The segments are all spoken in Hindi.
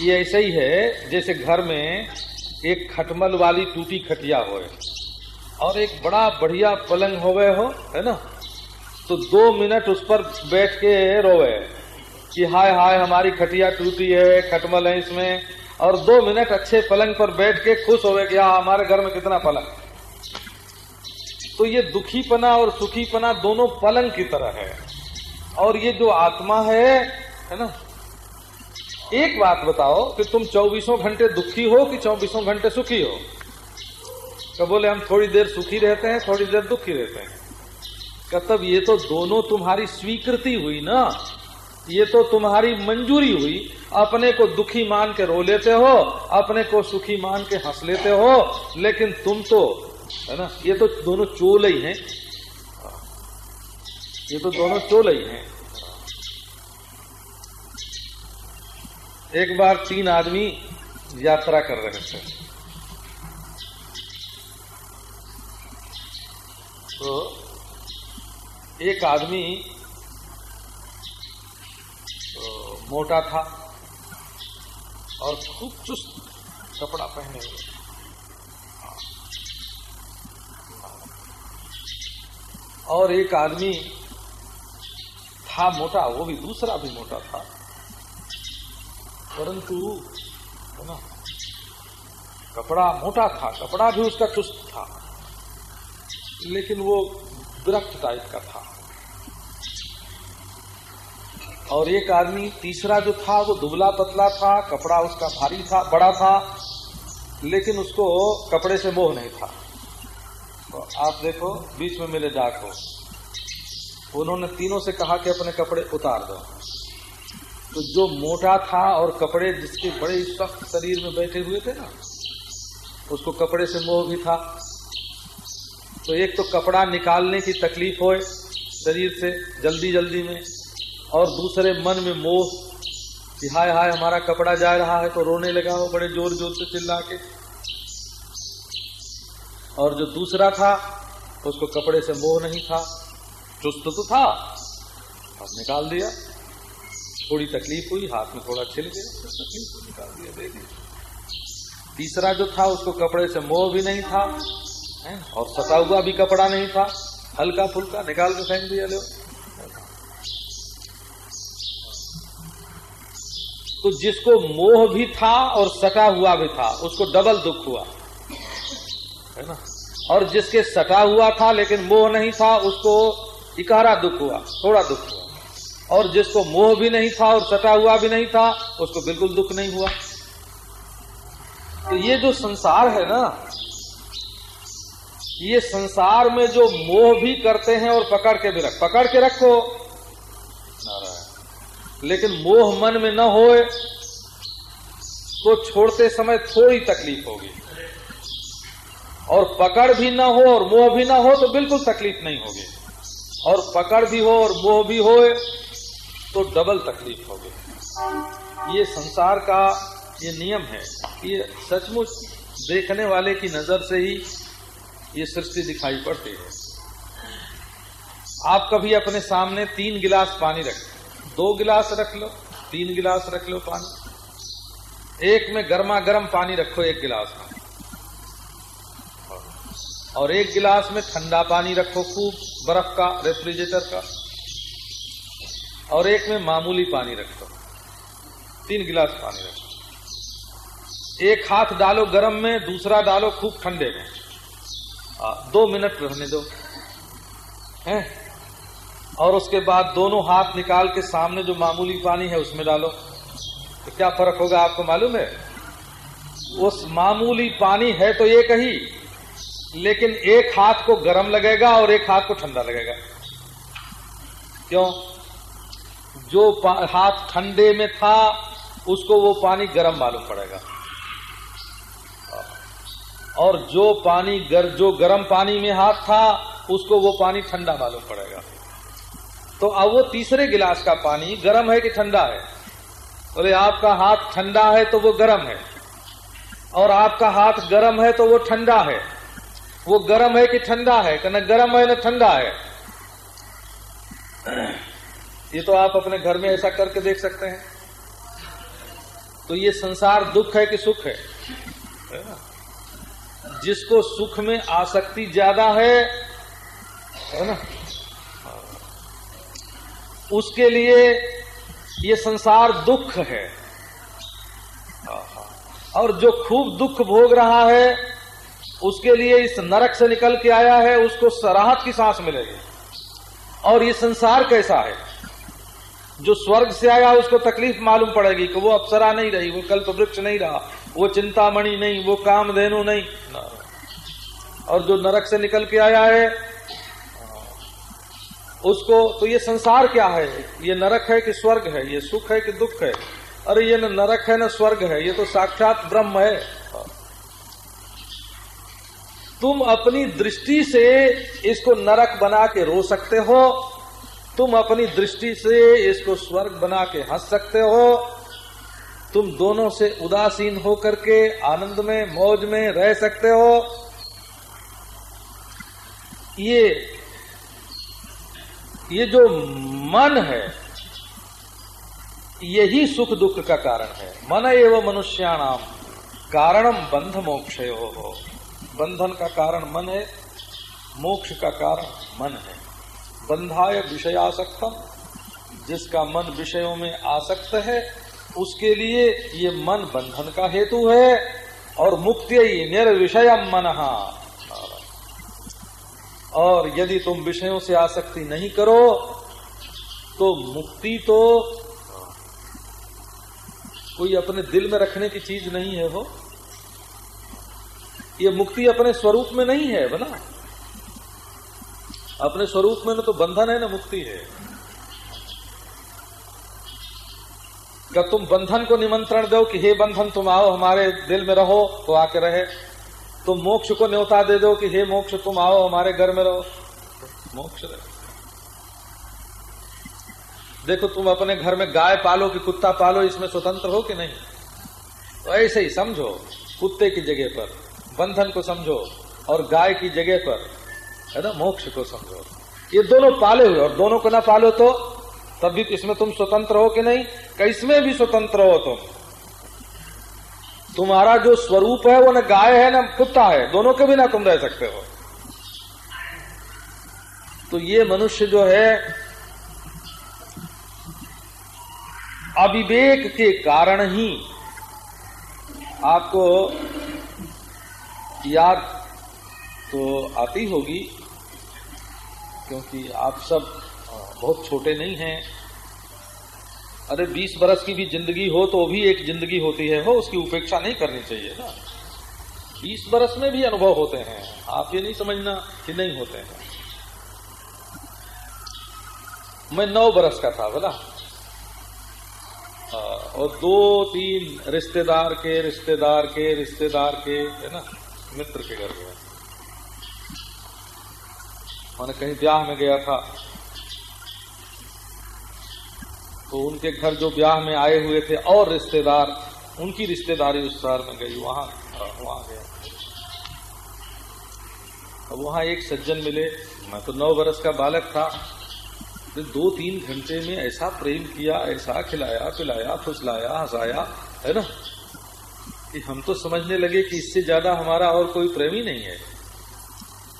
ये ऐसे ही है, जैसे घर में एक खटमल वाली टूटी खटिया हो और एक बड़ा बढ़िया पलंग हो गए हो, है ना? तो दो मिनट उस पर बैठ के रोवे कि हाय हाय, हमारी खटिया टूटी है, खटमल है इसमें। और दो मिनट अच्छे पलंग पर बैठ के खुश होवे कि हाँ हमारे घर में कितना पलंग। तो ये दुखीपना और सुखीपना दोनों पलंग की तरह है। और ये जो आत्मा है है ना? एक बात बताओ कि तुम चौबीसों घंटे दुखी हो कि चौबीसों घंटे सुखी हो? तो बोले, हम थोड़ी देर सुखी रहते हैं, थोड़ी देर दुखी रहते हैं। का तब ये तो दोनों तुम्हारी स्वीकृति हुई ना? ये तो तुम्हारी मंजूरी हुई। अपने को दुखी मान के रो लेते हो, अपने को सुखी मान के हंस लेते हो, लेकिन तुम तो है ना, ये तो दोनों चोल ही हैं। ये तो दोनों चोल ही हैं। एक बार तीन आदमी यात्रा कर रहे थे। तो एक आदमी तो मोटा था और खूब चुस्त कपड़ा पहने हुए। और एक आदमी था मोटा, वो भी दूसरा भी मोटा था। परंतु है ना कपड़ा मोटा था, कपड़ा भी उसका चुस्त था, लेकिन वो विरक्त टाइप का था। और एक आदमी, तीसरा जो था, वो दुबला पतला था, कपड़ा उसका भारी था, बड़ा था, लेकिन उसको कपड़े से मोह नहीं था। तो आप देखो, बीच में मिले डाको उन्होंने तीनों से कहा कि अपने कपड़े उतार दो। तो जो मोटा था और कपड़े जिसके बड़े सख्त शरीर में बैठे हुए थे ना, उसको कपड़े से मोह भी था। तो एक तो कपड़ा निकालने की तकलीफ़ हो शरीर से जल्दी जल्दी में, और दूसरे मन में मोह कि हाय हाय हमारा कपड़ा जा रहा है तो रोने लगा हो बड़े ज़ोर ज़ोर से चिल्ला के और जो दूसरा था, उसको कपड़े से मोह नहीं था। चुस्त तो था, अब निकाल दिया। थोड़ी तकलीफ़ हुई, हाथ में थोड़ा छिल गया तकलीफ़ को निकाल दिया, दे दिया। तीसरा जो था, उसको कपड़े से मोह भी नहीं था, है? और सता हुआ भी कपड़ा नहीं था। हल्का फुल्का निकाल के फेंक दिया, लो। तो जिसको मोह भी था और सटा हुआ भी था, उसको डबल दुख हुआ। है ना? और जिसके सटा हुआ था, लेकिन मोह नहीं था, उसको इकारा दुख हुआ, थोड़ा दुख हुआ। और जिसको मोह भी नहीं था और सटा हुआ भी नहीं था, उसको बिल्कुल दुख नहीं हुआ। तो ये जो संसार है ना, ये संसार में जो मोह भी करते हैं और पकड़ के भी रख, पकड़ के रखो। लेकिन मोह मन में न होए तो छोड़ते समय थोड़ी तकलीफ़ होगी। और पकड़ भी ना हो और मोह भी ना हो तो बिल्कुल तकलीफ़ नहीं होगी। और पकड़ भी हो और मोह भी हो तो डबल तकलीफ़ होगी ये संसार का ये नियम है ये सचमुच देखने वाले की नज़र से ही ये सृष्टि दिखाई पड़ती है। आप कभी अपने सामने तीन गिलास पानी रख, दो गिलास रख लो, तीन गिलास रख लो पानी। एक में गर्मा गर्म पानी रखो, एक गिलास में। और एक गिलास में ठंडा पानी रखो, खूब बर्फ़ का, रेफ्रिजरेटर का। और एक में मामूली पानी रख दो तीन गिलास पानी रखो एक हाथ डालो गर्म में दूसरा डालो खूब ठंडे में। आ, दो मिनट रहने दो। हैं? और उसके बाद दोनों हाथ निकाल के सामने जो मामूली पानी है उसमें डालो। तो क्या फ़र्क होगा आपको मालूम है? उस मामूली पानी है तो एक ही लेकिन एक हाथ को गर्म लगेगा और एक हाथ को ठंडा लगेगा। क्यों? जो हाथ ठंडे में था उसको वो पानी गर्म मालूम पड़ेगा। और जो पानी गर, जो गर्म पानी में हाथ था उसको वो पानी ठंडा मालूम पड़ेगा। तो अब वो तीसरे गिलास का पानी गर्म है कि ठंडा है? बोले आपका हाथ ठंडा है तो वो गर्म है। और आपका हाथ गर्म है तो वो ठंडा है। वो गर्म है कि ठंडा है? कहना गर्म है ना ठंडा है? ये तो आप अपने घर में ऐसा करके देख सकते हैं। तो ये संसार दुख है कि सुख है? जिसको सुख में आसक्ति ज़्यादा है है ना? उसके लिए ये संसार दुख है। और जो खूब दुख भोग रहा है, उसके लिए इस नरक से निकल के आया है, उसको सराहत की सांस मिलेगी। और ये संसार कैसा है? जो स्वर्ग से आया उसको तकलीफ़ मालूम पड़ेगी कि वो अप्सरा नहीं रही, वो कल्प वृक्ष नहीं रहा, वो चिंतामणि नहीं, वो कामधेनु नहीं। और जो नरक से निकल के आया है, उसको तो ये संसार क्या है? ये नरक है कि स्वर्ग है? ये सुख है कि दुख है? अरे ये न नरक है, न स्वर्ग है, ये तो साक्षात ब्रह्म है। तुम अपनी दृष्टि से इसको नरक बना के रो सकते हो तुम अपनी दृष्टि से इसको स्वर्ग बना के हंस सकते हो। तुम दोनों से उदासीन होकर के आनंद में, मौज में रह सकते हो। ये ये जो मन है, यही सुख दुख का कारण है। मन एवं मनुष्याणाम कारणम बंध मोक्ष हो बंधन का कारण मन है, मोक्ष का कारण मन है। बंधाय विषयासक्तम जिसका मन विषयों में आसक्त है, उसके लिए ये मन बंधन का हेतु है, और मुक्ति निर्विषयम मन। और यदि तुम विषयों से आसक्ति नहीं करो तो मुक्ति तो कोई अपने दिल में रखने की चीज़ नहीं है वो। ये मुक्ति अपने स्वरूप में नहीं है, बना। अपने स्वरूप में तो बंधन है, ना मुक्ति है। क्या तुम बंधन को निमंत्रण दो कि हे बंधन, तुम आओ, हमारे दिल में रहो तो आके रहे। तुम मोक्ष को न्योता दे दो कि हे मोक्ष, तुम आओ, हमारे घर में रहो। मोक्ष रहे। देखो, तुम अपने घर में गाय पालो कि कुत्ता पालो, इसमें स्वतंत्र हो कि नहीं? तो ऐसे ही समझो, कुत्ते की जगह पर, बंधन को समझो और गाय की जगह पर है ना? मोक्ष को समझो। ये दोनों पाले हुए और दोनों को ना पालो तो तब भी इसमें तुम स्वतंत्र हो कि नहीं? कैसमें भी स्वतंत्र हो तुम? तुम्हारा जो स्वरूप है, वो न गाय है, न कुत्ता है। दोनों के बिना तुम रह सकते हो। तो ये मनुष्य जो है, अविवेक के कारण ही आपको याद तो आती होगी क्योंकि आप सब बहुत छोटे नहीं हैं। अरे, बीस बरस की भी ज़िंदगी हो तो भी एक ज़िंदगी होती है हो उसकी उपेक्षा नहीं करनी चाहिए ना। बीस बरस में भी अनुभव होते हैं, आप ये नहीं समझना कि नहीं होते हैं। मैं नौ बरस का था, बोला। और दो तीन रिश्तेदार के रिश्तेदार के रिश्तेदार के, है ना, मित्र के घर गया मैंने कहीं ब्याह में गया था तो उनके घर जो ब्याह में आए हुए थे और रिश्तेदार, उनकी रिश्तेदारी उस शहर में गई, वहाँ वहाँ गया। अब वहाँ एक सज्जन मिले, मैं तो नौ बरस का बालक था तो दो तीन घंटे में ऐसा प्रेम किया, ऐसा खिलाया, पिलाया, फुसलाया, हंसाया, है ना? कि हम तो समझने लगे कि इससे ज़्यादा हमारा और कोई प्रेम नहीं है।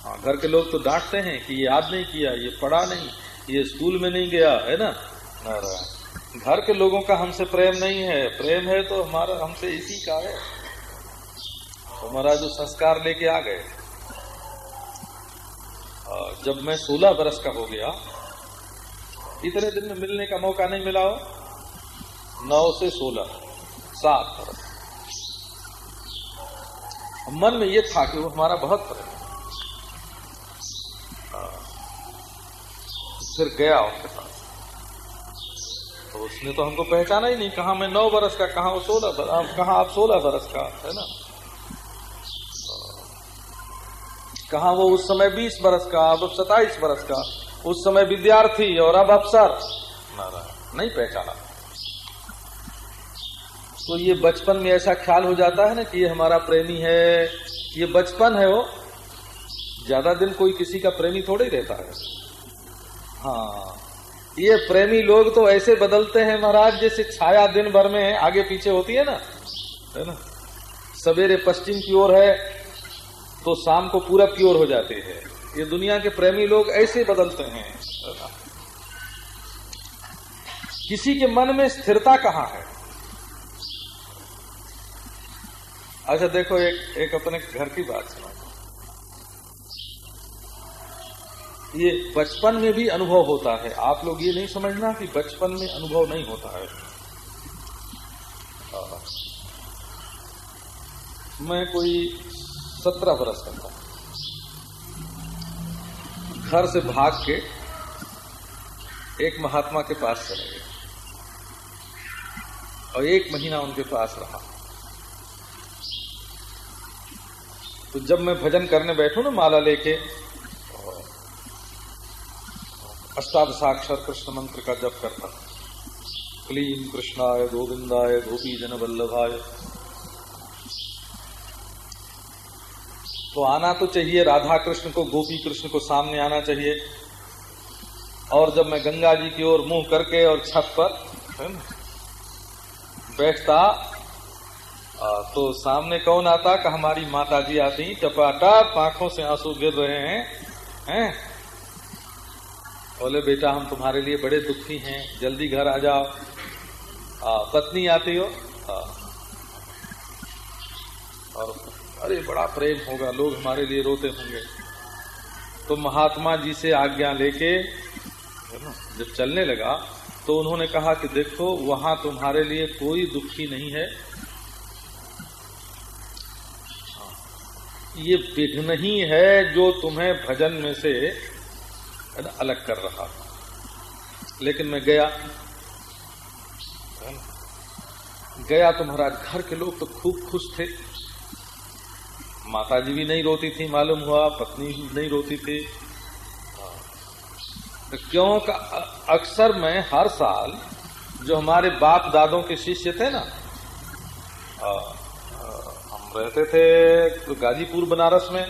हाँ घर के लोग तो डांटते हैं कि ये याद नहीं किया, ये पढ़ा नहीं, ये स्कूल में नहीं गया, है ना? घर के लोगों का हमसे प्रेम नहीं है। प्रेम है तो हमारा, हमसे इसी का है। तो जो संस्कार लेके आ गए। जब मैं सोलह बरस का हो गया, इतने दिन में मिलने का मौका नहीं मिला हो। नौ से सोलह, सात बरस। मन में ये था कि वो हमारा बहुत प्रेम फिर गया उनके पास। तो उसने तो हमको पहचाना ही नहीं, कहा मैं नौ बरस का, कहा वो सोलह बरस कहा, आप सोलह बरस का, है ना? कहा वो उस समय बीस बरस का, अब सताइस बरस का, उस समय विद्यार्थी और अब अफसर। नहीं पहचाना। तो ये बचपन में ऐसा ख्याल हो जाता है ना कि ये हमारा प्रेमी है, ये बचपन है वो। ज़्यादा दिन कोई किसी का प्रेमी थोड़े ही रहता है। हाँ। ये प्रेमी लोग तो ऐसे बदलते हैं महाराज, जैसे छाया दिन भर में आगे पीछे होती है ना? है ना? सवेरे पश्चिम की ओर है तो शाम को पूरब की ओर हो जाती है। ये दुनिया के प्रेमी लोग ऐसे बदलते हैं। किसी के मन में स्थिरता कहाँ है? अच्छा देखो, एक एक अपने घर की बात सुना। ये बचपन में भी अनुभव होता है। आप लोग ये नहीं समझना कि बचपन में अनुभव नहीं होता है। मैं कोई सत्रह बरस का था। घर से भाग के एक महात्मा के पास चले गए। और एक महीना उनके पास रहा। तो जब मैं भजन करने बैठू ना माला लेके अष्टादशाक्षर कृष्ण मंत्र का जप करता था क्लीन कृष्णाय, गोविंदाय, गोपी जन वल्लभाय तो आना तो चाहिए राधा कृष्ण को, गोपी कृष्ण को सामने आना चाहिए। और जब मैं गंगा जी की ओर मुँह करके और छत पर बैठता तो सामने कौन आता? कि हमारी माता जी आती टपाटप आँखों से आँसू गिर रहे हैं हैं? बोले बेटा हम तुम्हारे लिए बड़े दुखी हैं। जल्दी घर आ जाओ। आ, पत्नी आती हो? आ, और अरे बड़ा प्रेम होगा। लोग हमारे लिए रोते होंगे। तो महात्मा जी से आज्ञा लेके जब चलने लगा तो उन्होंने कहा कि देखो वहाँ तुम्हारे लिए कोई दुखी नहीं है। ये विघ्न ही है जो तुम्हें भजन में से अलग कर रहा था। लेकिन मैं गया। गया तो महाराज घर के लोग तो खूब खुश थे। माता जी भी नहीं रोती थी मालूम हुआ पत्नी भी नहीं रोती थी। तो क्यों का अक्सर मैं हर साल जो हमारे बाप दादों के शिष्य थे ना आ, आ, हम रहते थे तो गाजीपुर बनारस में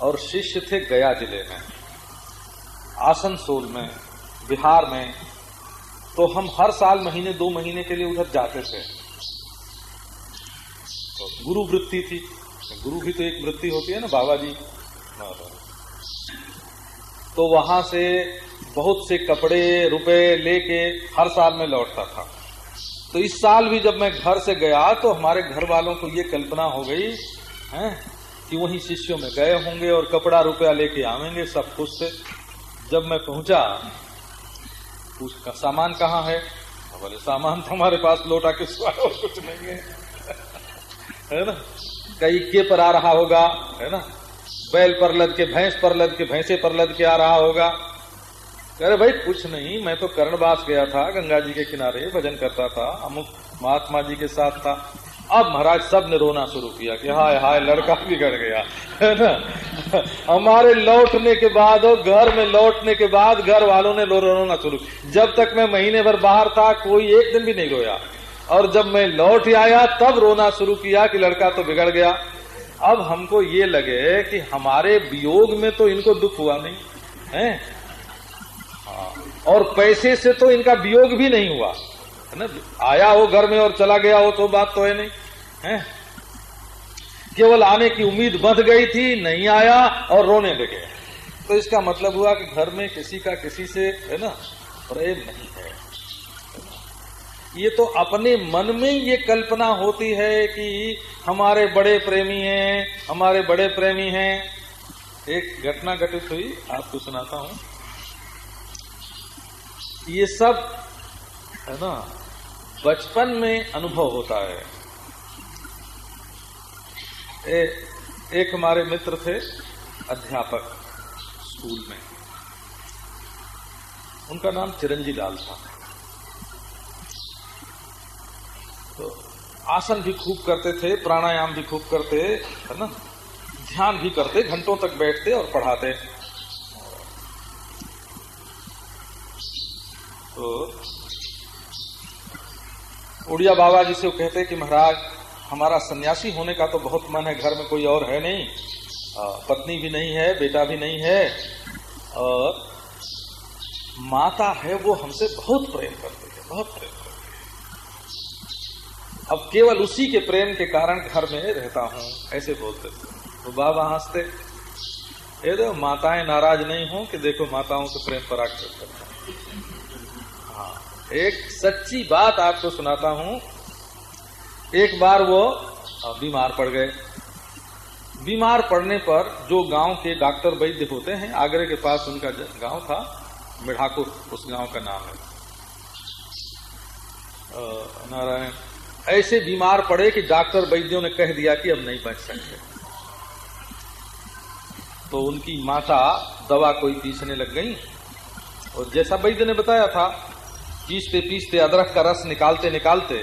और शिष्य थे गया ज़िले में। आसनसोल में, बिहार में तो हम हर साल महीने, दो महीने के लिए उधर जाते थे। तो गुरु वृत्ति थी। गुरु भी तो एक वृत्ति होती है ना बाबा जी तो वहाँ से बहुत से कपड़े, रुपए लेके हर साल में लौटता था। तो इस साल भी जब मैं घर से गया तो हमारे घर वालों को ये कल्पना हो गई, है, कि वही शिष्यों में गए होंगे और कपड़ा, रुपया लेके आवेंगे सब कुछ से। जब मैं पहुँचा उसका सामान कहाँ है? बोले सामान तो हमारे पास लौटा के और कुछ नहीं है। है ना? कई के पर आ रहा होगा, है ना? बैल पर लद के, भैंस पर लद के, भैंसे पर लद के आ रहा होगा। अरे भाई, कुछ नहीं, मैं तो कर्णवास गया था, गंगा जी के किनारे, भजन करता था, अमुक महात्मा जी के साथ था। अब महाराज सबने रोना शुरू किया कि हाय हाय, लड़का बिगड़ गया, है ना? हमारे लौटने के बाद और घर में लौटने के बाद घर वालों ने रोना शुरू जब तक मैं महीने भर बाहर था, कोई एक दिन भी नहीं रोया। और जब मैं लौट आया, तब रोना शुरू किया कि लड़का तो बिगड़ गया। अब हमको ये लगे कि हमारे वियोग में तो इनको दुख हुआ नहीं, है? हाँ। और पैसे से तो इनका वियोग भी नहीं हुआ। है ना? आया हो घर में और चला गया हो तो बात तो है नहीं, है? केवल आने की उम्मीद बंध गई थी, नहीं आया और रोने लगे। तो इसका मतलब हुआ कि घर में किसी का किसी से, है ना, प्रेम नहीं है। ये तो अपने मन में ये कल्पना होती है कि हमारे बड़े प्रेमी हैं, हमारे बड़े प्रेमी हैं। एक घटना घटित हुई, आपको सुनाता हूँ। ये सब है ना? बचपन में अनुभव होता है। ए, एक हमारे मित्र थे अध्यापक स्कूल में। उनका नाम चिरंजी लाल था। तो आसन भी खूब करते थे प्राणायाम भी खूब करते है ना? ध्यान भी करते घंटों तक बैठते और पढ़ाते। तो उड़िया बाबा जी से वो कहते कि महाराज, हमारा सन्यासी होने का तो बहुत मन है, घर में कोई और है नहीं। पत्नी भी नहीं है, बेटा भी नहीं है। और माता है, वो हमसे बहुत प्रेम करती है, बहुत प्रेम करती है। अब केवल उसी के प्रेम के कारण घर में रहता हूँ, ऐसे बोलते थे तो बाबा हँसते, ये देखो, माताएँ नाराज़ नहीं हो कि देखो, माताओं से प्रेम पराकृत करता एक सच्ची बात आपको सुनाता हूँ। एक बार वो बीमार पड़ गए। बीमार पड़ने पर जो गाँव के डॉक्टर वैद्य होते हैं, आगरे के पास उनका गाँव था, मिढ़ाकुर, उस गाँव का नाम है। नारायण, ऐसे बीमार पड़े कि डॉक्टर वैद्यों ने कह दिया कि अब नहीं बच सकते। तो उनकी माता दवा कोई पीसने लग गई, और जैसा वैद्य ने बताया था पीसते पीसते अदरक का रस निकालते निकालते,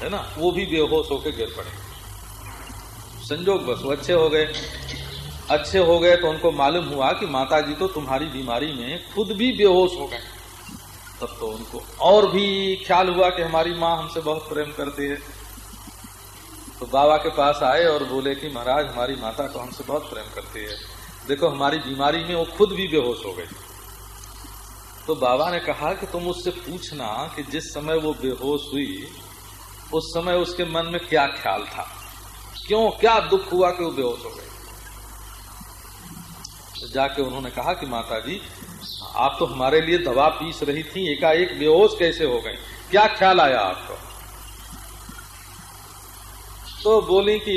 है ना, वो भी बेहोश होकर गिर पड़े। संजोग बस, वो अच्छे हो गए। अच्छे हो गए तो उनको मालूम हुआ कि माता जी तो तुम्हारी बीमारी में खुद भी बेहोश हो गए। तब तो उनको और भी ख्याल हुआ कि हमारी माँ हमसे बहुत प्रेम करती है। तो बाबा के पास आए और बोले कि महाराज, हमारी माता तो हमसे बहुत प्रेम करती है। देखो, हमारी बीमारी में वो खुद भी बेहोश हो गई। तो बाबा ने कहा कि तुम उससे पूछना कि जिस समय वो बेहोश हुई, उस समय उसके मन में क्या ख्याल था? क्यों, क्या दुख हुआ कि वो बेहोश हो गए तो जाके उन्होंने कहा कि माता जी आप तो हमारे लिए दवा पीस रही थी, एकाएक बेहोश कैसे हो गए क्या ख्याल आया आपको? तो बोली कि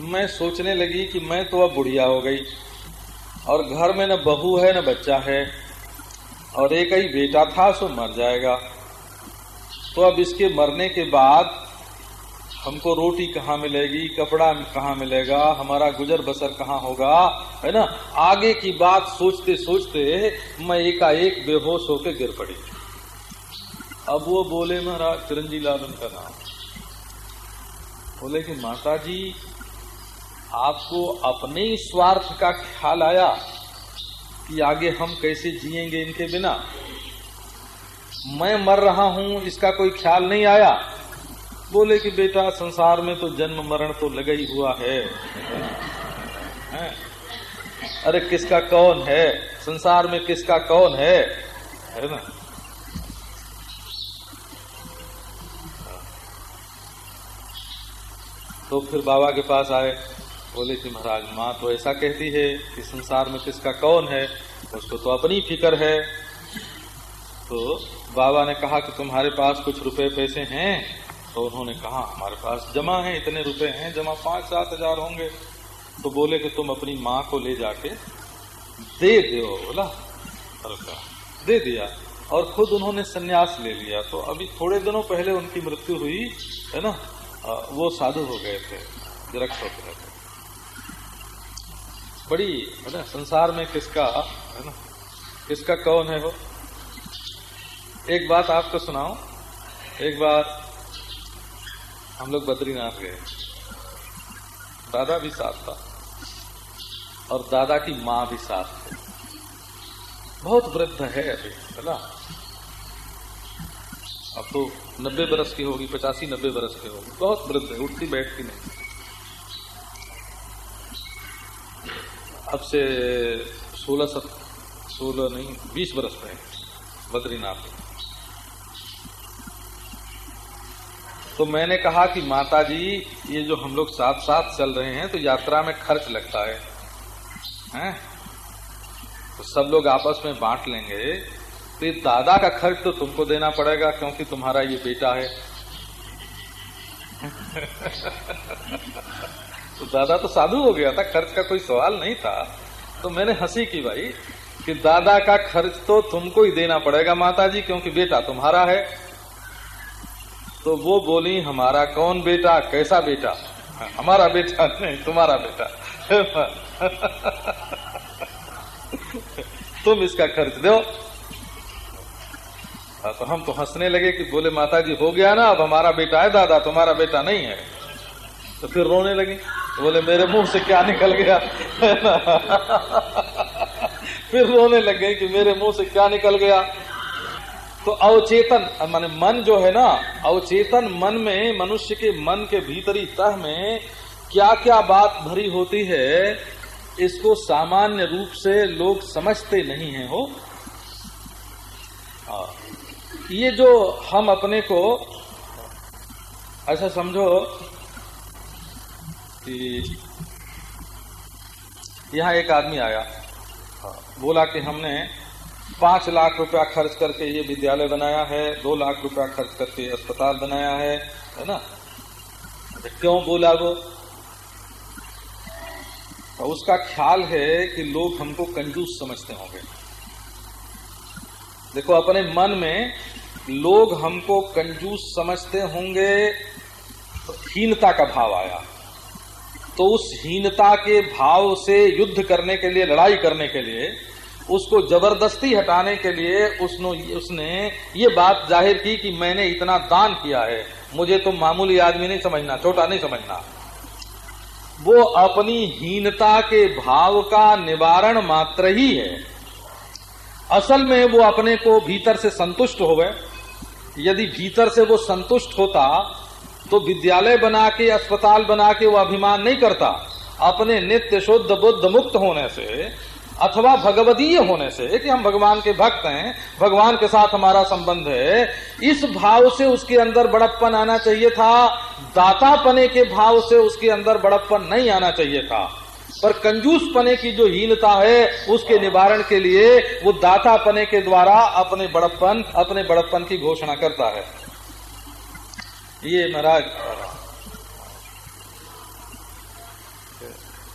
मैं सोचने लगी कि मैं तो अब बुढ़िया हो गई, और घर में न बहू है, न बच्चा है। और एक ही बेटा था, सो मर जाएगा। तो अब इसके मरने के बाद हमको रोटी कहाँ मिलेगी, कपड़ा कहाँ मिलेगा, हमारा गुजर बसर कहाँ होगा, है ना? आगे की बात सोचते सोचते मैं एकाएक बेहोश होकर गिर पड़ी। अब वो बोले, महाराज चिरंजी लाल उनका नाम। बोले कि माता जी आपको अपने स्वार्थ का ख्याल आया। कि आगे हम कैसे जिएँगे इनके बिना? मैं मर रहा हूँ, इसका कोई ख्याल नहीं आया। बोले कि बेटा, संसार में तो जन्म मरण तो लगा ही हुआ है? अरे किसका कौन है? संसार में किसका कौन है? है ना? तो फिर बाबा के पास आए। बोले कि महाराज, माँ तो ऐसा कहती है कि संसार में किसका कौन है, उसको तो अपनी फ़िक्र है। तो बाबा ने कहा कि तुम्हारे पास कुछ रुपए पैसे हैं? तो उन्होंने कहा, हमारे पास जमा है, इतने रुपए हैं, जमा पाँच सात हज़ार होंगे। तो बोले कि तुम अपनी माँ को ले जाके दे दो बोला। हल्का दे दिया। और खुद उन्होंने सन्यास ले लिया। तो अभी थोड़े दिनों पहले उनकी मृत्यु हुई, है ना? वो साधु हो गए थे, विरक्त होते रहते बड़ी है ना संसार में किसका, है ना? किसका कौन है वो? एक बात आपको सुनाओ एक बार हम लोग बद्रीनाथ गए। दादा भी साथ था और दादा की माँ भी साथ थे। बहुत वृद्ध है अभी, है ना? अब तो नब्बे बरस की होगी, पचासी नब्बे बरस की होगी। बहुत वृद्ध है, उठती बैठती नहीं। अब से सोलह सत, सोलह नहीं, बीस बरस में बद्रीनाथ। तो मैंने कहा कि माता जी ये जो हम लोग साथ साथ चल रहे हैं तो यात्रा में खर्च लगता है। हैं? तो सब लोग आपस में बांट लेंगे। तो ये दादा का खर्च तो तुमको देना पड़ेगा, क्योंकि तुम्हारा ये बेटा है। तो दादा तो साधु हो गया था खर्च का कोई सवाल नहीं था। तो मैंने हँसी की भाई कि दादा का खर्च तो तुमको ही देना पड़ेगा माता जी क्योंकि बेटा तुम्हारा है। तो वो बोली हमारा कौन बेटा? कैसा बेटा? हमारा बेटा नहीं तुम्हारा बेटा। तुम इसका खर्च दो। हाँ, तो हम तो हंसने लगे कि बोले माता जी हो गया ना अब हमारा बेटा है दादा तुम्हारा बेटा नहीं है। तो फिर रोने लगी। बोले, मेरे मुँह से क्या निकल गया? फिर रोने लगे कि मेरे मुँह से क्या निकल गया? तो अवचेतन, माने मन जो है ना, अवचेतन मन में, मनुष्य के मन के भीतरी तह में क्या क्या बात भरी होती है, इसको सामान्य रूप से लोग समझते नहीं है, हो। हाँ। ये जो हम अपने को ऐसा समझो कि यहाँ एक आदमी आया। हाँ, बोला कि हमने पाँच लाख रुपया खर्च करके ये विद्यालय बनाया है दो लाख रुपया खर्च करके अस्पताल बनाया है है ना? क्यों बोला वो? तो उसका ख्याल है कि लोग हमको कंजूस समझते होंगे। देखो अपने मन में लोग हमको कंजूस समझते होंगे तो हीनता का भाव आया। तो उस हीनता के भाव से युद्ध करने के लिए, लड़ाई करने के लिए, उसको ज़बरदस्ती हटाने के लिए उसने उसने ये बात ज़ाहिर की कि मैंने इतना दान किया है। मुझे तो मामूली आदमी नहीं समझना, छोटा नहीं समझना। वो अपनी हीनता के भाव का निवारण मात्र ही है। असल में वो अपने को भीतर से संतुष्ट हो गए यदि भीतर से वो संतुष्ट होता तो विद्यालय बना के अस्पताल बना के वो अभिमान नहीं करता। अपने नित्य शुद्ध बुद्ध मुक्त होने से, अथवा भगवदीय होने से, कि हम भगवान के भक्त हैं, भगवान के साथ हमारा संबंध है, इस भाव से उसके अंदर बड़प्पन आना चाहिए था। दाता पने के भाव से उसके अंदर बड़प्पन नहीं आना चाहिए था। पर कंजूस पने की जो हीनता है, उसके निवारण के लिए वो दाता पने के द्वारा अपने बड़प्पन अपने बड़प्पन की घोषणा करता है। ये महाराज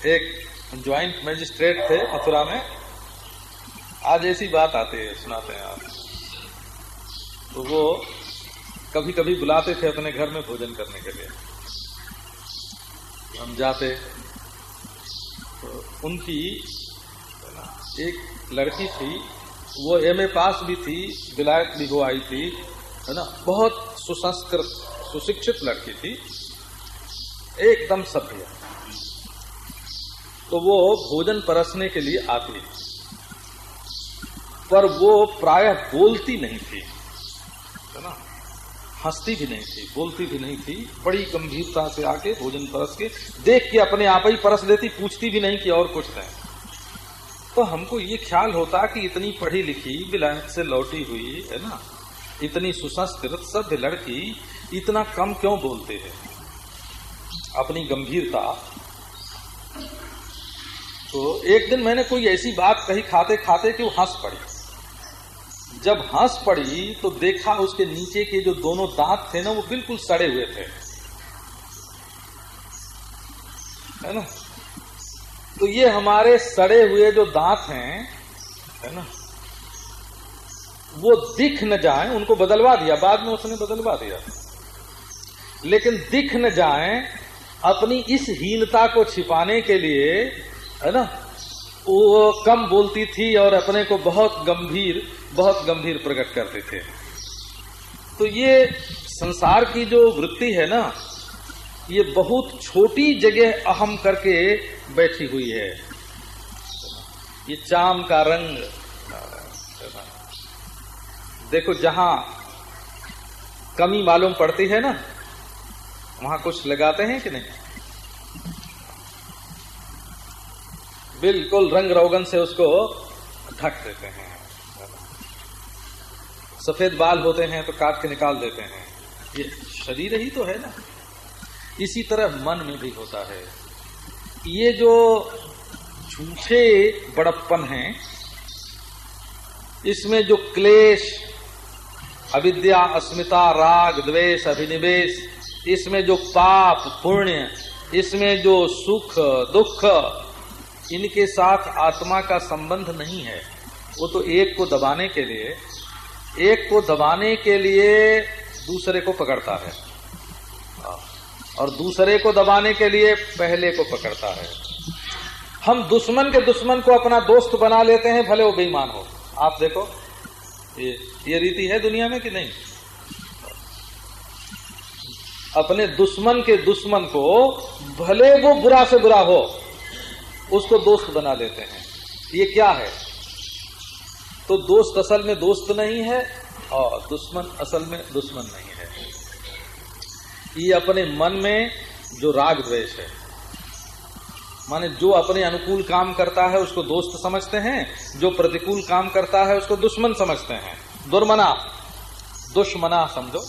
एक ज्वाइंट मजिस्ट्रेट थे मथुरा में। आज ऐसी बात आती है, सुनाते हैं आप। तो वो कभी कभी बुलाते थे अपने घर में भोजन करने के लिए। हम जाते। तो उनकी एक लड़की थी, वो एम ए पास भी थी, विलायत भी हो आई थी, है ना? बहुत सुसंस्कृत सुशिक्षित लड़की थी, एकदम सभ्य। तो वो भोजन परसने के लिए आती थी, पर वो प्रायः बोलती नहीं थी, है ना? हंसती भी नहीं थी, बोलती भी नहीं थी, बड़ी गंभीरता से आके भोजन परस के, देख के अपने आप ही परस लेती, पूछती भी नहीं कि और कुछ है। तो हमको ये ख्याल होता कि इतनी पढ़ी लिखी विलायत से लौटी हुई, है ना? इतनी सुसंस्कृत, सभ्य लड़की इतना कम क्यों बोलते हैं? अपनी गंभीरता। तो एक दिन मैंने कोई ऐसी बात कही खाते खाते कि वो हंस पड़ी। जब हंस पड़ी तो देखा उसके नीचे के जो दोनों दांत थे ना, वो बिल्कुल सड़े हुए थे। है ना? तो ये हमारे सड़े हुए जो दांत हैं, है ना? वो दिख न जाए, उनको बदलवा दिया, बाद में उसने बदलवा दिया। लेकिन दिख न जाए, अपनी इस हीनता को छिपाने के लिए, है ना, वो कम बोलती थी और अपने को बहुत गंभीर बहुत गंभीर प्रकट करते थे। तो ये संसार की जो वृत्ति है ना, ये बहुत छोटी जगह अहम करके बैठी हुई है। ये चाम का रंग देखो, जहाँ कमी मालूम पड़ती है ना, वहाँ कुछ लगाते हैं कि नहीं? बिल्कुल रंग रोगन से उसको ढक देते हैं। सफ़ेद बाल होते हैं तो काट के निकाल देते हैं। ये शरीर ही तो है ना। इसी तरह मन में भी होता है। ये जो झूठे बड़प्पन है, इसमें जो क्लेश अविद्या, अस्मिता, राग, द्वेष, अभिनिवेश, इसमें जो पाप, पुण्य, इसमें जो सुख, दुख, इनके साथ आत्मा का संबंध नहीं है। वो तो एक को दबाने के लिए, एक को दबाने के लिए दूसरे को पकड़ता है। और दूसरे को दबाने के लिए पहले को पकड़ता है। हम दुश्मन के दुश्मन को अपना दोस्त बना लेते हैं, भले वो बेईमान हो। आप देखो ये ये रीति है दुनिया में कि नहीं? अपने दुश्मन के दुश्मन को, भले वो बुरा से बुरा हो, उसको दोस्त बना लेते हैं। ये क्या है? तो दोस्त असल में दोस्त नहीं है, और दुश्मन असल में दुश्मन नहीं है। ये अपने मन में जो राग द्वेष है माने जो अपने अनुकूल काम करता है उसको दोस्त समझते हैं, जो प्रतिकूल काम करता है उसको दुश्मन समझते हैं। दुर्मना। दुश्मना समझो,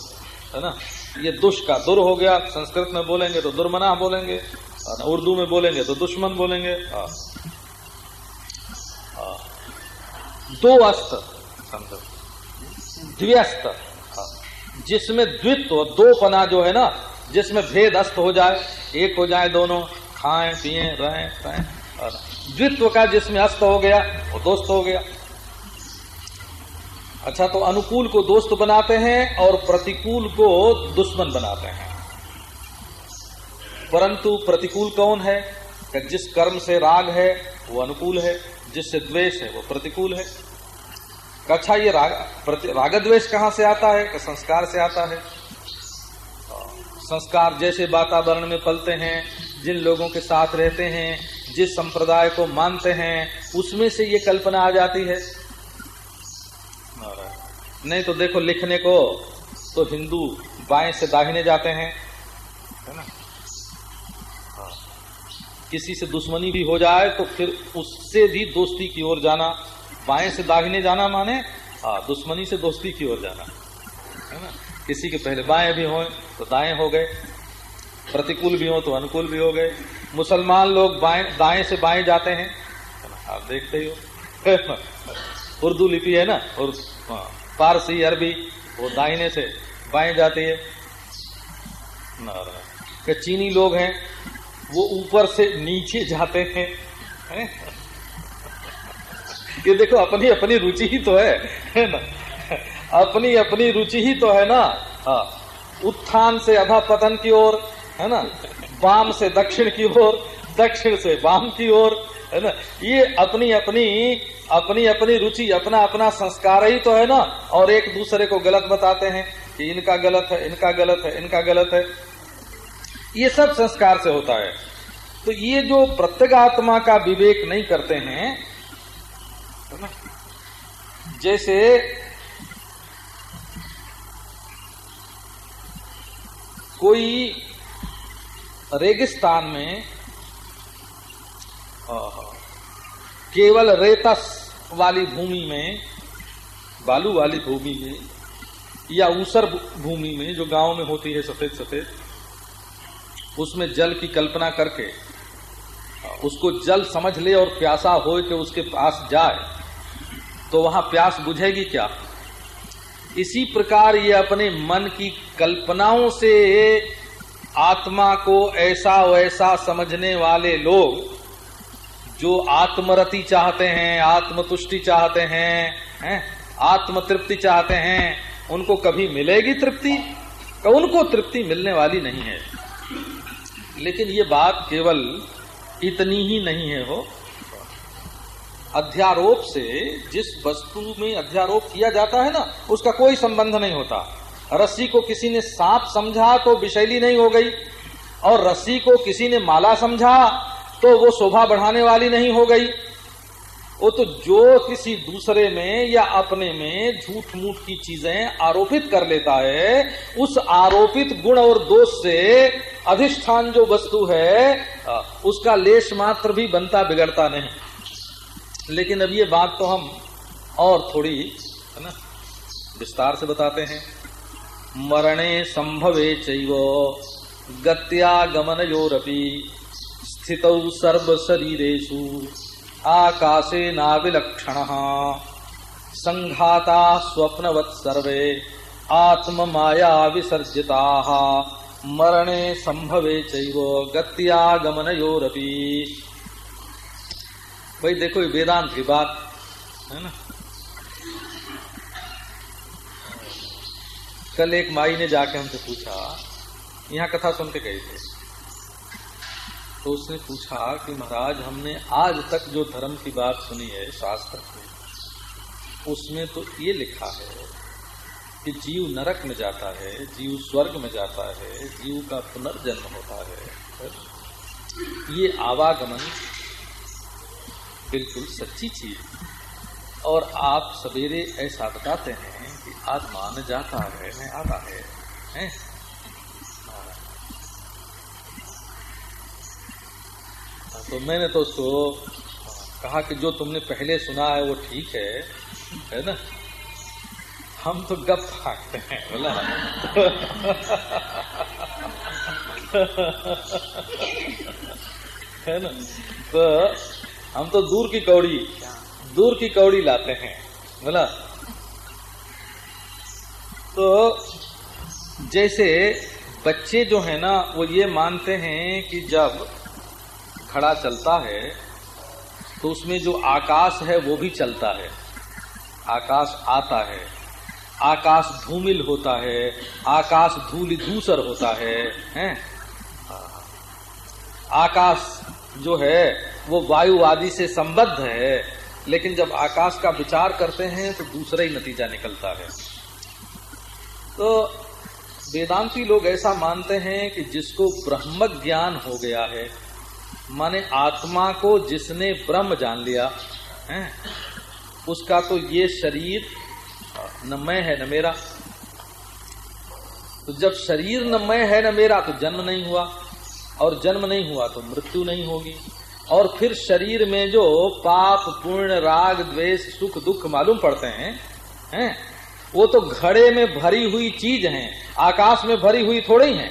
है ना? ये दुष् का दुर हो गया, संस्कृत में बोलेंगे तो दुर्मना बोलेंगे उर्दू में बोलेंगे तो दुश्मन बोलेंगे। हाँ। दो अस्त, समझो। द्व्यस्त हाँ। जिसमें द्वित्व, दो पना जो है ना, जिसमें भेद अस्त हो जाए, एक हो जाए दोनों खाएँ, पिए, रहें रहें, और द्वित्व का जिसमें अस्त हो गया, वो दोस्त हो गया। अच्छा तो अनुकूल को दोस्त बनाते हैं और प्रतिकूल को दुश्मन बनाते हैं। परंतु प्रतिकूल कौन है? कि जिस कर्म से राग है, वो अनुकूल है। जिससे द्वेष है, वो प्रतिकूल है। अच्छा ये राग राग द्वेष कहाँ से आता है? कि संस्कार से आता है। संस्कार जैसे वातावरण में पलते हैं जिन लोगों के साथ रहते हैं जिस संप्रदाय को मानते हैं उसमें से ये कल्पना आ जाती है। नहीं तो देखो लिखने को तो हिंदू बाएँ से दाहिने जाते हैं है ना? हाँ। किसी से दुश्मनी भी हो जाए तो फिर उससे भी दोस्ती की ओर जाना बाएँ से दाहिने जाना माने हाँ दुश्मनी से दोस्ती की ओर जाना है ना? किसी के पहले बाएँ भी हो तो दाएँ हो गए। प्रतिकूल भी हो तो अनुकूल भी हो गए। मुसलमान लोग बाएँ दाएँ से बाएँ जाते हैं। आप देखते ही हो। उर्दू लिपि है ना? और हाँ, पारसी अरबी वो दाहिने से बाएँ जाती है। कि चीनी लोग हैं? वो ऊपर से नीचे जाते हैं। है? ये देखो अपनी अपनी रुचि ही तो है। है ना? अपनी अपनी रुचि ही तो है ना? हाँ। उत्थान से अधा पतन की ओर है ना? वाम से दक्षिण की ओर, दक्षिण से वाम की ओर, है ना? ये अपनी अपनी अपनी अपनी रुचि अपना अपना संस्कार ही तो है ना? और एक दूसरे को गलत बताते हैं कि इनका गलत है, इनका गलत है, इनका गलत है। ये सब संस्कार से होता है। तो ये जो प्रत्येगात्मा का विवेक नहीं करते हैं जैसे कोई रेगिस्तान में केवल रेतस वाली भूमि में, बालू वाली भूमि में, या ऊसर भूमि में, जो गाँव में होती है सफ़ेद सफ़ेद, उसमें जल की कल्पना करके, उसको जल समझ ले और प्यासा हो के उसके पास जाए तो वहाँ प्यास बुझेगी क्या? इसी प्रकार ये अपने मन की कल्पनाओं से आत्मा को ऐसा वैसा समझने वाले लोग जो आत्मरति चाहते हैं आत्मतुष्टि चाहते हैं, हैं? आत्म तृप्ति चाहते हैं उनको कभी मिलेगी तृप्ति? उनको तृप्ति मिलने वाली नहीं है। लेकिन ये बात केवल इतनी ही नहीं है वो अध्यारोप से जिस वस्तु में अध्यारोप किया जाता है ना उसका कोई संबंध नहीं होता। रस्सी को किसी ने सांप समझा तो विशैली नहीं हो गई, और रस्सी को किसी ने माला समझा तो वो शोभा बढ़ाने वाली नहीं हो गई। वो तो जो किसी दूसरे में या अपने में झूठ मूठ की चीज़ें आरोपित कर लेता है, उस आरोपित गुण और दोष से अधिष्ठान जो वस्तु है, उसका लेश मात्र भी बनता बिगड़ता नहीं। लेकिन अब ये बात तो हम और थोड़ी, है ना, विस्तार से बताते हैं। मरणे संभवे चैव। गत्यागमनयोरपि स्थित सर्व शरीरेशु आकाशे नाविलक्षण। संघाता स्वप्नवत् सर्वे आत्म माया विसर्जिता। मरणे संभवे चैव, गत्यागमनयोरपि। भाई देखो, ये वेदांत की बात, है ना? कल एक माई ने जाके हमसे पूछा, यहाँ कथा सुन के गई थे। तो उसने पूछा कि महाराज, हमने आज तक जो धर्म की बात सुनी है, शास्त्र में उसमें तो ये लिखा है कि जीव नरक में जाता है, जीव स्वर्ग में जाता है, जीव का पुनर्जन्म होता है। ये आवागमन बिल्कुल सच्ची चीज़ और आप सवेरे ऐसा बताते हैं कि आत्मा न जाता है न आता है, है? तो मैंने तो उसको कहा कि जो तुमने पहले सुना है वो ठीक है है ना? हम तो गप फाकते हैं बोला। है ना? तो हम तो दूर की कौड़ी दूर की कौड़ी लाते हैं बोला। तो जैसे बच्चे जो है ना, वो ये मानते हैं कि जब खड़ा चलता है तो उसमें जो आकाश है, वो भी चलता है। आकाश आता है। आकाश धूमिल होता है। आकाश धूल धूसर होता है, हैं? आकाश जो है, वो वायु आदि से संबद्ध है, लेकिन जब आकाश का विचार करते हैं तो दूसरा ही नतीजा निकलता है। तो वेदांती लोग ऐसा मानते हैं कि जिसको ब्रह्म ज्ञान हो गया है, माने आत्मा को जिसने ब्रह्म जान लिया, है, उसका तो ये शरीर न मैं है, न मेरा। तो जब शरीर न मैं है, न मेरा तो जन्म नहीं हुआ, और जन्म नहीं हुआ तो मृत्यु नहीं होगी। और फिर शरीर में जो पाप, पुण्य, राग, द्वेष, सुख, दुख मालूम पड़ते हैं हैं वो तो घड़े में भरी हुई चीज़ है, आकाश में भरी हुई थोड़ी है।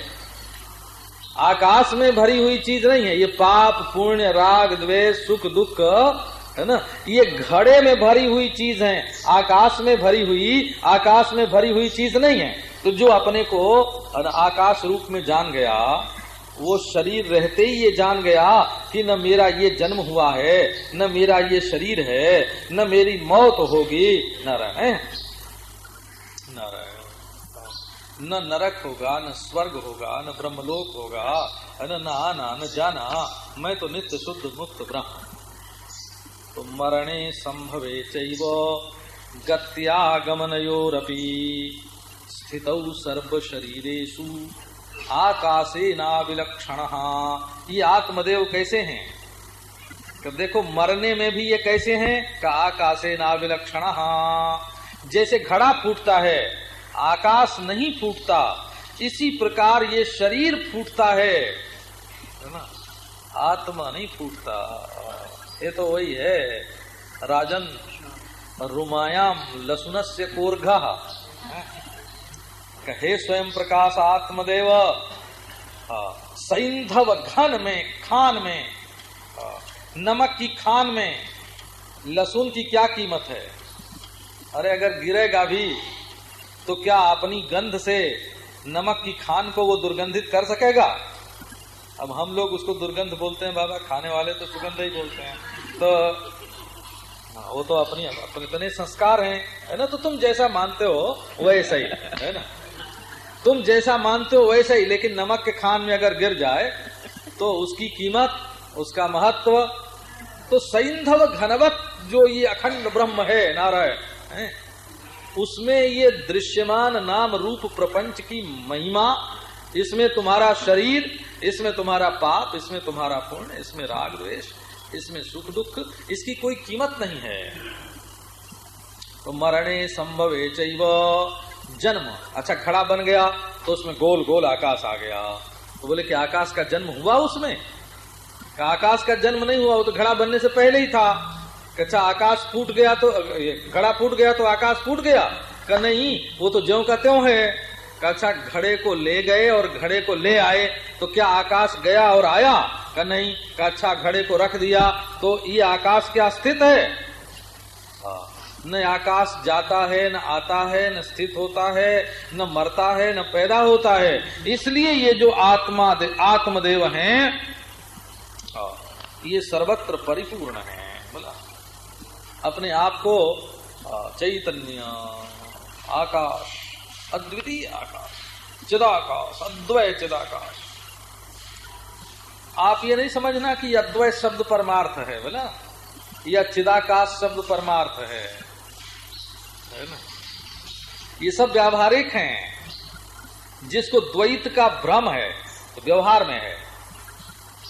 आकाश में भरी हुई चीज़ नहीं है, ये पाप, पुण्य, राग, द्वेष, सुख, दुख, है ना? ये घड़े में भरी हुई चीज़ है, आकाश में भरी हुई, आकाश में भरी हुई चीज़ नहीं है। तो जो अपने को आकाश रूप में जान गया, वो शरीर रहते ही ये जान गया कि न मेरा ये जन्म हुआ है, न मेरा ये शरीर है, न मेरी मौत होगी, न रहे। न रहे न नरक होगा, न स्वर्ग होगा, न ब्रह्मलोक होगा, न न आना न जाना, मैं तो नित्य शुद्ध मुक्त ब्रह्म। तो मरणे संभवे चैव स्थितौ सर्व शरीरेशु आकाशे ना विलक्षण ये आत्मदेव कैसे हैं? तो देखो, मरने में भी ये कैसे हैं? का आकाशे ना विलक्षण जैसे घड़ा फूटता है, आकाश नहीं फूटता, इसी प्रकार ये शरीर फूटता है। है ना? आत्मा नहीं फूटता। ये तो वही है। राजन, रुमायाम लसुन से कोरघा कहे स्वयं प्रकाश आत्मदेव। सैंधव घन में, खान में नमक की खान में लहसुन की क्या कीमत है? अरे अगर गिरेगा भी तो क्या अपनी गंध से नमक की खान को वो दुर्गंधित कर सकेगा? अब हम लोग उसको दुर्गंध बोलते हैं बाबा खाने वाले तो सुगंध ही बोलते हैं। तो हाँ, वो तो अपनी अपने अपने संस्कार हैं है ना? तो तुम जैसा मानते हो वैसा ही है ना? तुम जैसा मानते हो वैसा ही लेकिन नमक के खान में अगर गिर जाए तो उसकी कीमत उसका महत्व तो सैंधव घनवत जो ये अखंड ब्रह्म है नारायण उसमें ये दृश्यमान नाम रूप प्रपंच की महिमा, इसमें तुम्हारा शरीर, इसमें तुम्हारा पाप, इसमें तुम्हारा पुण्य, इसमें राग द्वेष, इसमें सुख दुख, इसकी कोई कीमत नहीं है। तो मरणे संभव जन्म। अच्छा खड़ा बन गया तो उसमें गोल गोल आकाश आ गया। तो बोले कि आकाश का जन्म हुआ उसमें? आकाश का जन्म नहीं हुआ, वो तो घड़ा बनने से पहले ही था। अच्छा आकाश फूट गया तो घड़ा फूट गया तो आकाश फूट गया। का नहीं वो तो ज्यो का त्यों है। अच्छा घड़े को ले गए और घड़े को ले आए तो क्या आकाश गया और आया? का नहीं। का अच्छा घड़े को रख दिया तो ये आकाश क्या स्थित है? हाँ, न आकाश जाता है न आता है न स्थित होता है न मरता है न पैदा होता है। इसलिए ये जो आत्मा दे, आत्मदेव हैं हाँ, ये सर्वत्र परिपूर्ण है। बोला। अपने आप को चैतन्य, आकाश, अद्वितीय आकाश, चिदाकाश, अद्वय चिदाकाश। आप ये नहीं समझना कि अद्वय शब्द परमार्थ है बोला या चिदाकाश शब्द परमार्थ है है ना? ये सब व्यावहारिक हैं। जिसको द्वैत का भ्रम है तो व्यवहार में है।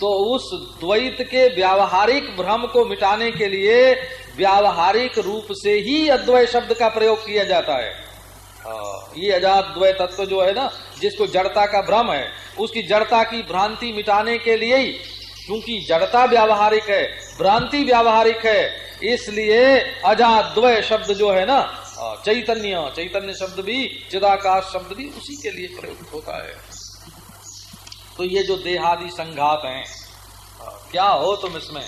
तो उस द्वैत के व्यावहारिक भ्रम को मिटाने के लिए व्यावहारिक रूप से ही अद्वय शब्द का प्रयोग किया जाता है। ये अजात द्वय तत्व जो है ना, जिसको जड़ता का भ्रम है, उसकी जड़ता की भ्रांति मिटाने के लिए ही, क्योंकि जड़ता व्यावहारिक है, भ्रांति व्यावहारिक है, इसलिए अजात द्वय शब्द जो है ना चैतन्य चैतन्य शब्द भी, चिदाकाश शब्द भी उसी के लिए प्रयुक्त होता है। तो ये जो देहादि संघात हैं क्या हो तुम इसमें?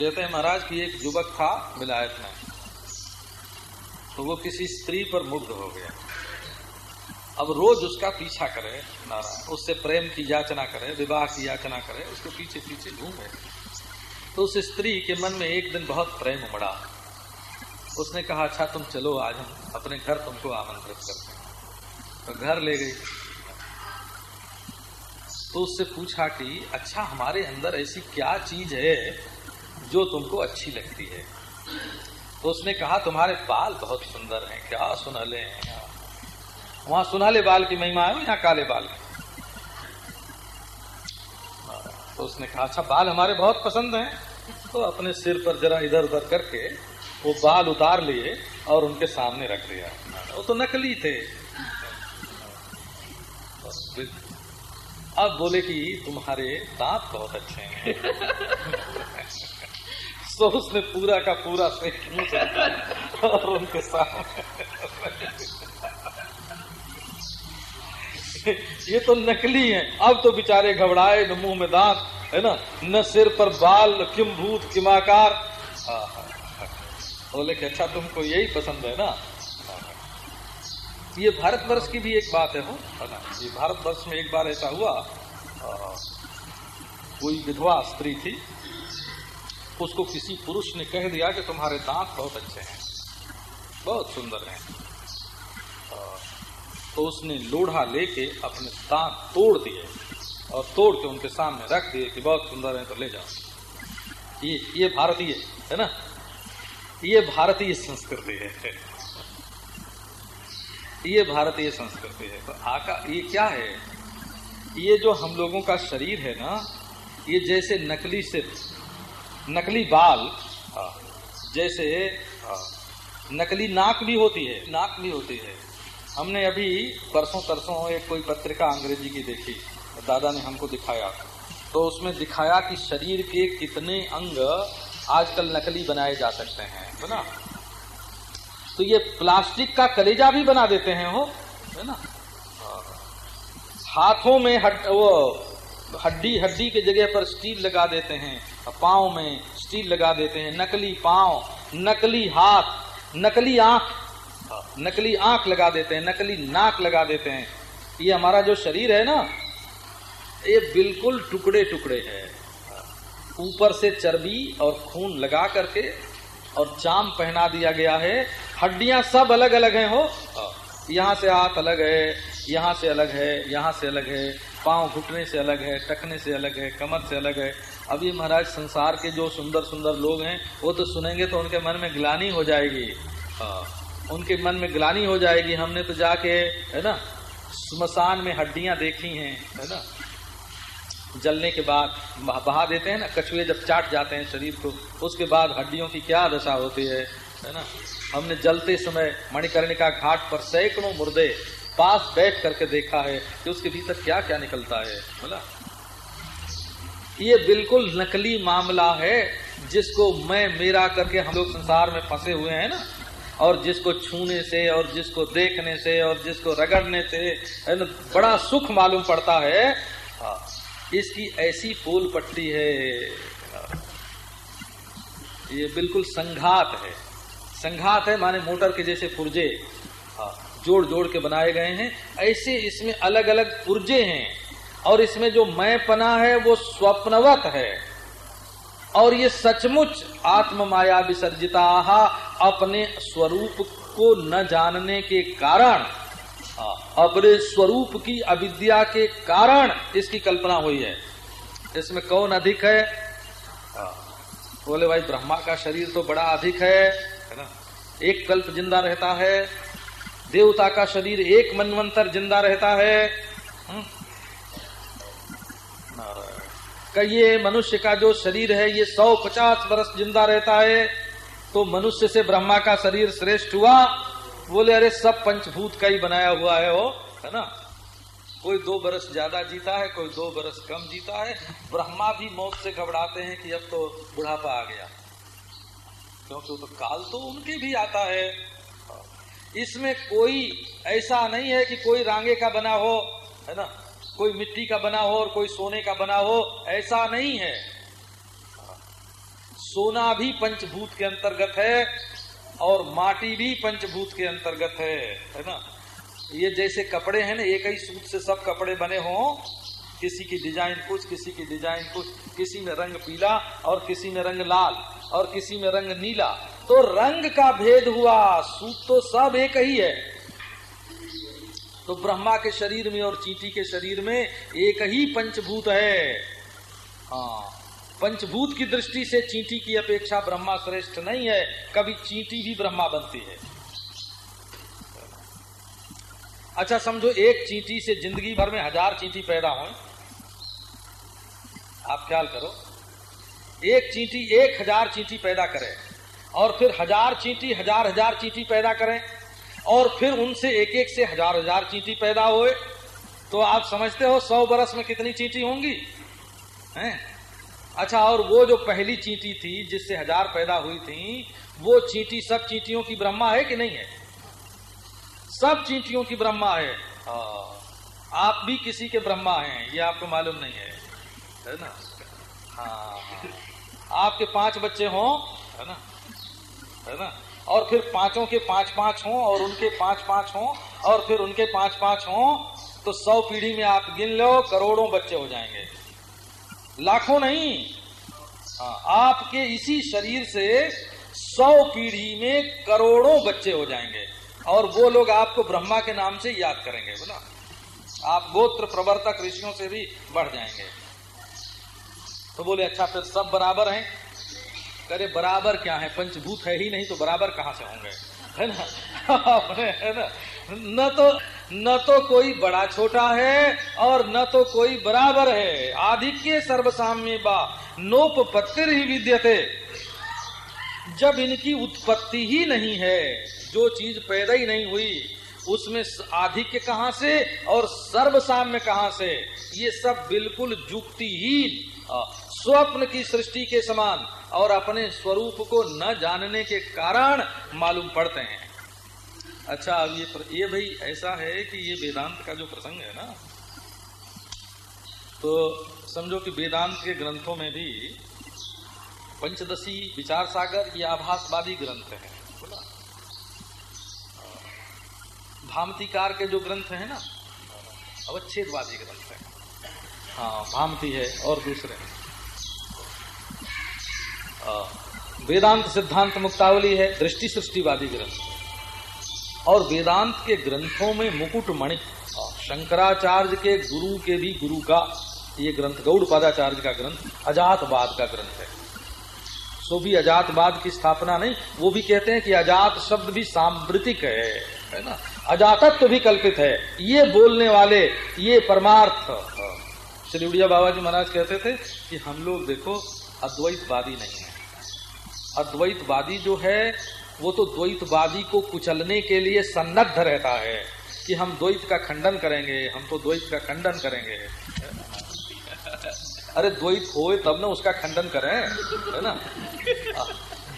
कहते हैं महाराज की एक युवक था विलायत में तो वो किसी स्त्री पर मुग्ध हो गया। अब रोज उसका पीछा करे, नारायण। उससे प्रेम की याचना करे, विवाह की याचना करे, उसके पीछे पीछे घूमे। तो उस स्त्री के मन में एक दिन बहुत प्रेम उमड़ा। उसने कहा अच्छा तुम चलो, आज हम अपने घर तुमको आमंत्रित करते हैं। तो घर ले गई। तो उससे पूछा कि अच्छा हमारे अंदर ऐसी क्या चीज़ है जो तुमको अच्छी लगती है। तो उसने कहा, तुम्हारे बाल बहुत सुंदर हैं, क्या सुनहले हैं वहाँ सुनहले बाल की महिमा है, यहाँ काले बाल तो उसने कहा अच्छा बाल हमारे बहुत पसंद हैं। तो अपने सिर पर जरा इधर उधर करके वो बाल उतार लिए और उनके सामने रख दिया वो तो नकली थे। अब बोले कि, तुम्हारे दांत बहुत अच्छे हैं। तो उसने पूरा का पूरा और उनके सामने। ये तो नकली है। अब तो बेचारे घबराए, न मुँह में दांत, है ना? न सिर पर बाल किम भूत किमाकार बोले कि अच्छा तुमको यही पसंद है ना? ये भारतवर्ष की भी एक बात है, हो? है ना? ये भारतवर्ष में एक बार ऐसा हुआ। कोई विधवा स्त्री थी उसको किसी पुरुष ने कह दिया कि तुम्हारे दांत बहुत अच्छे हैं, बहुत सुंदर हैं। तो उसने लोढ़ा लेके अपने दांत तोड़ दिए और तोड़ के उनके सामने रख दिए कि बहुत सुंदर है तो ले जाओ। ये ये भारतीय, है ना? ये भारतीय संस्कृति है। ये भारतीय संस्कृति है। तो आका, ये क्या है? ये जो हम लोगों का शरीर है ना, ये जैसे नकली से नकली बाल हाँ, जैसे हाँ, नकली नाक भी होती है। नाक भी होती है। हमने अभी परसों तरसों एक कोई पत्रिका अंग्रेज़ी की देखी दादा ने हमको दिखाया। तो उसमें दिखाया कि शरीर के कितने अंग आजकल नकली बनाए जा सकते हैं है ना? तो ये प्लास्टिक का कलेजा भी बना देते हैं हो है ना? हाथों में हट, वो हड्डी हड्डी के जगह पर स्टील लगा देते हैं। पाँव में स्टील लगा देते हैं। नकली पाँव, नकली हाथ, नकली आँख नकली आँख लगा देते हैं, नकली नाक लगा देते हैं। ये हमारा जो शरीर है ना, ये बिल्कुल टुकड़े टुकड़े है। ऊपर से चर्बी और खून लगा करके और चाम पहना दिया गया है। हड्डियाँ सब अलग अलग हैं, हो। यहाँ से हाथ अलग है, यहाँ से अलग है, यहाँ से अलग है। पाँव घुटने से अलग है टकने से अलग है, कमर से अलग है। अभी महाराज संसार के जो सुंदर सुंदर लोग हैं, वो तो सुनेंगे तो उनके मन में ग्लानी हो जाएगी। हाँ उनके मन में ग्लानी हो जाएगी। हमने तो जाके, है ना स्मशान में हड्डियाँ देखी हैं, है ना। जलने के बाद बहा देते हैं ना, कछुए जब चाट जाते हैं शरीर को, उसके बाद हड्डियों की क्या दशा होती है है ना। हमने जलते समय मणिकर्णिका घाट पर सैकड़ों मुर्दे पास बैठ करके देखा है कि उसके भीतर क्या क्या निकलता है बोला ये बिल्कुल नकली मामला है जिसको मैं मेरा करके हम लोग संसार में फंसे हुए हैं ना। और जिसको छूने से और जिसको देखने से और जिसको रगड़ने से है ना बड़ा सुख मालूम पड़ता है। हाँ, इसकी ऐसी पोल पट्टी है। ये बिल्कुल संघात है। संघात है माने मोटर के जैसे पुर्जे। हाँ, जोड़ जोड़ के बनाए गए हैं। ऐसे इसमें अलग अलग पुर्जे हैं। और इसमें जो मैं पना है, वो स्वप्नवत है और ये सचमुच आत्म माया विसर्जिता अपने स्वरूप को न जानने के कारण अपने स्वरूप की अविद्या के कारण इसकी कल्पना हुई है इसमें कौन अधिक है बोले भाई, ब्रह्मा का शरीर तो बड़ा अधिक है ना एक कल्प ज़िंदा रहता है, देवता का शरीर एक मनवंतर ज़िंदा रहता है हुँ? हम्म। का ये मनुष्य का जो शरीर है, ये सौ पचास वर्ष ज़िंदा रहता है तो मनुष्य से ब्रह्मा का शरीर श्रेष्ठ हुआ। बोले, अरे, सब पंचभूत का ही बनाया हुआ है वो, है ना? कोई दो बरस ज़्यादा जीता है, कोई दो बरस कम जीता है। ब्रह्मा भी मौत से घबराते हैं कि अब तो बुढ़ापा आ गया। क्योंकि तो काल तो उनके भी आता है। इसमें कोई ऐसा नहीं है कि कोई रांगे का बना हो, है ना? कोई मिट्टी का बना हो और कोई सोने का बना हो, ऐसा नहीं है। सोना भी पंचभूत के अंतर्गत है और माटी भी पंचभूत के अंतर्गत है है ना? ये जैसे कपड़े हैं ना, एक ही सूत से सब कपड़े बने हों, किसी की डिज़ाइन कुछ, किसी की डिज़ाइन कुछ, किसी में रंग पीला और किसी में रंग लाल और किसी में रंग नीला। तो रंग का भेद हुआ, सूत तो सब एक ही है। तो ब्रह्मा के शरीर में और चींटी के शरीर में एक ही पंचभूत है। हाँ पंचभूत की दृष्टि से चींटी की अपेक्षा ब्रह्मा श्रेष्ठ नहीं है, कभी चींटी भी ब्रह्मा बनती है। अच्छा समझो, एक चींटी से ज़िंदगी भर में हज़ार चींटी पैदा हो। आप ख्याल करो, एक चींटी एक हज़ार चींटी पैदा करे और फिर हज़ार चींटी, हज़ार हज़ार चींटी पैदा करें। और फिर उनसे एक एक से हज़ार हज़ार चींटी पैदा हुए। तो आप समझते हो सौ बरस में कितनी चींटी होंगी? हैं? अच्छा और वो जो पहली चींटी थी जिससे हज़ार पैदा हुई थी वो चींटी सब चींटियों की ब्रह्मा है कि नहीं है? सब चींटियों की ब्रह्मा है। आप भी किसी के ब्रह्मा हैं ये आपको मालूम नहीं है। है ना? हाँ, हाँ। आपके पाँच बच्चे हों है ना? है ना? और फिर पाँचों के पाँच पाँच हों और उनके पाँच पाँच हों और फिर उनके पाँच पाँच हों तो सौ पीढ़ी में आप गिन लो करोड़ों बच्चे हो जाएँगे। लाखों नहीं। हाँ, आपके इसी शरीर से सौ पीढ़ी में करोड़ों बच्चे हो जाएँगे। और वो लोग आपको ब्रह्मा के नाम से याद करेंगे बोला। आप गोत्र प्रवर्तक ऋषियों से भी बढ़ जाएँगे। तो बोले अच्छा फिर सब बराबर हैं। करे बराबर क्या है? पंचभूत है ही नहीं तो बराबर कहाँ से होंगे? है ना? है ना? न तो न तो कोई बड़ा छोटा है और न तो कोई बराबर है। आधिक्य सर्वसाम्य बा। नोपत्तिर ही विद्यते। जब इनकी उत्पत्ति ही नहीं है, जो चीज़ पैदा ही नहीं हुई, उसमें आधिक्य कहाँ से और सर्वसाम्य कहाँ से? ये सब बिल्कुल जुक्तिहीन स्वप्न की सृष्टि के समान। और अपने स्वरूप को न जानने के कारण मालूम पड़ते हैं। अच्छा अब ये प्र... ये भाई ऐसा है कि ये वेदांत का जो प्रसंग है ना तो समझो कि वेदांत के ग्रंथों में भी पंचदशी, विचार सागर, ये आभासवादी ग्रंथ है भामतिकार के जो ग्रंथ है ना, अवच्छेदवादी ग्रंथ है। हाँ भामती है और दूसरे वेदांत सिद्धांत मुक्तावली है, दृष्टि सृष्टिवादी ग्रंथ। और वेदांत के ग्रंथों में मुकुट मणि शंकराचार्य के गुरु के भी गुरु का, ये ग्रंथ, गौड़ पादाचार्य का ग्रंथ, अजातवाद का ग्रंथ है। सो भी अजातवाद की स्थापना नहीं, वो भी कहते हैं कि अजात शब्द भी सांवृतिक है है ना? अजातत्व भी कल्पित है। ये बोलने वाले, ये परमार्थ। श्री उड़िया बाबा जी महाराज कहते थे कि हम लोग देखो, अद्वैतवादी नहीं है। अद्वैतवादी जो है, वो तो द्वैतवादी को कुचलने के लिए सन्नद्ध रहता है कि हम द्वैत का खंडन करेंगे, हम तो द्वैत का खंडन करेंगे। अरे द्वैत होए तब ना उसका खंडन करें, है ना?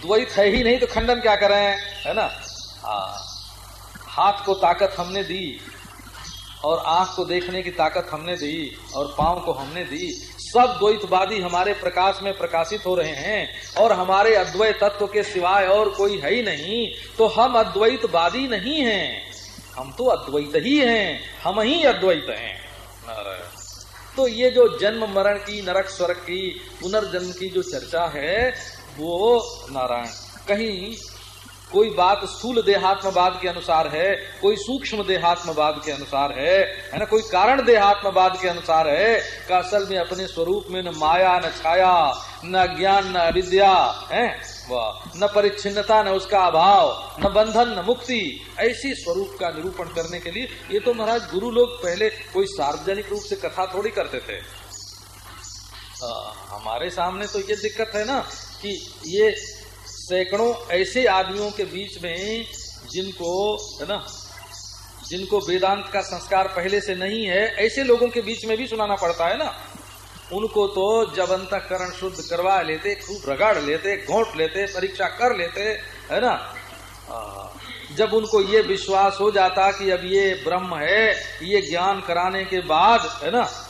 द्वैत है ही नहीं तो खंडन क्या करें, है ना? हाथ को ताकत हमने दी और आँख को देखने की ताकत हमने दी और पाँव को हमने दी। सब द्वैतवादी हमारे प्रकाश में प्रकाशित हो रहे हैं और हमारे अद्वैत तत्व के सिवाय और कोई है ही नहीं तो हम अद्वैतवादी नहीं हैं। हम तो अद्वैत ही हैं हम ही अद्वैत हैं। तो ये जो जन्म मरण की नरक स्वर्ग की पुनर्जन्म की जो चर्चा है वो नारायण कहीं कोई बात स्थूल देहात्मवाद के अनुसार है कोई सूक्ष्म देहात्मवाद के अनुसार है है ना? कोई कारण देहात्मवाद के अनुसार है का असल में अपने स्वरूप में न माया न छाया न ज्ञान न अविद्या है? न परिच्छिन्नता न उसका अभाव न बंधन न मुक्ति ऐसी स्वरूप का निरूपण करने के लिए ये तो महाराज गुरु लोग पहले कोई सार्वजनिक रूप से कथा थोड़ी करते थे। आ, हमारे सामने तो ये दिक्कत है ना कि ये सैकड़ों ऐसे आदमियों के बीच में जिनको, है ना, जिनको वेदांत का संस्कार पहले से नहीं है, ऐसे लोगों के बीच में भी सुनाना पड़ता है ना। उनको तो जब अंतकरण शुद्ध करवा लेते, खूब रगड़ लेते, घोट लेते, परीक्षा कर लेते, है ना। जब उनको ये विश्वास हो जाता कि अब ये ब्रह्म है, ये ज्ञान कराने के बाद, है ना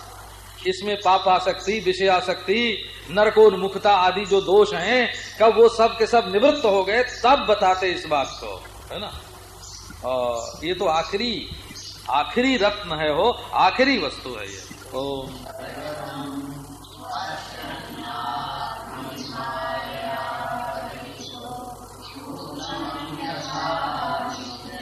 इसमें पाप आसक्ति, विषय आसक्ति, नरकोन्मुखता आदि जो दोष हैं, कब वो सब के सब निवृत्त हो गए, तब बताते इस बात को, है ना? और ये तो आखिरी आखिरी रत्न है हो आखिरी वस्तु है ये। ओम।